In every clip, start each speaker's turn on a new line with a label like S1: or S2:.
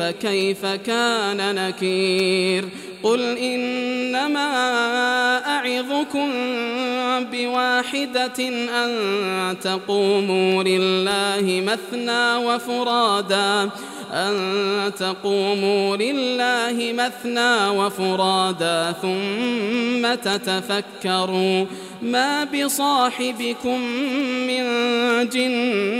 S1: فكيف كان نكير؟ قل إنما أعظكم بواحدة أن تقوموا لله مثنى وفرادا أن تقوموا لله مثنى وفرادا ثم تتفكروا. ما بصاحبكم من جنة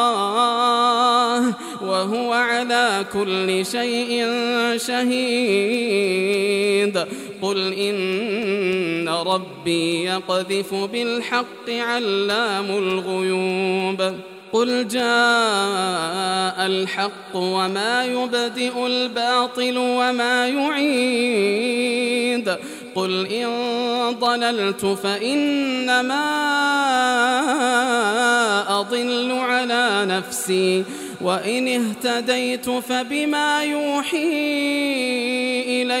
S1: وهو على كل شيء شهيد. قل إن ربي يقذف بالحق علام الغيوب. قل جاء الحق وما يبدئ الباطل وما يعيد. قل إن ضللت فإنما أضل على نفسي وإن اهتديت فبما يوحي إلي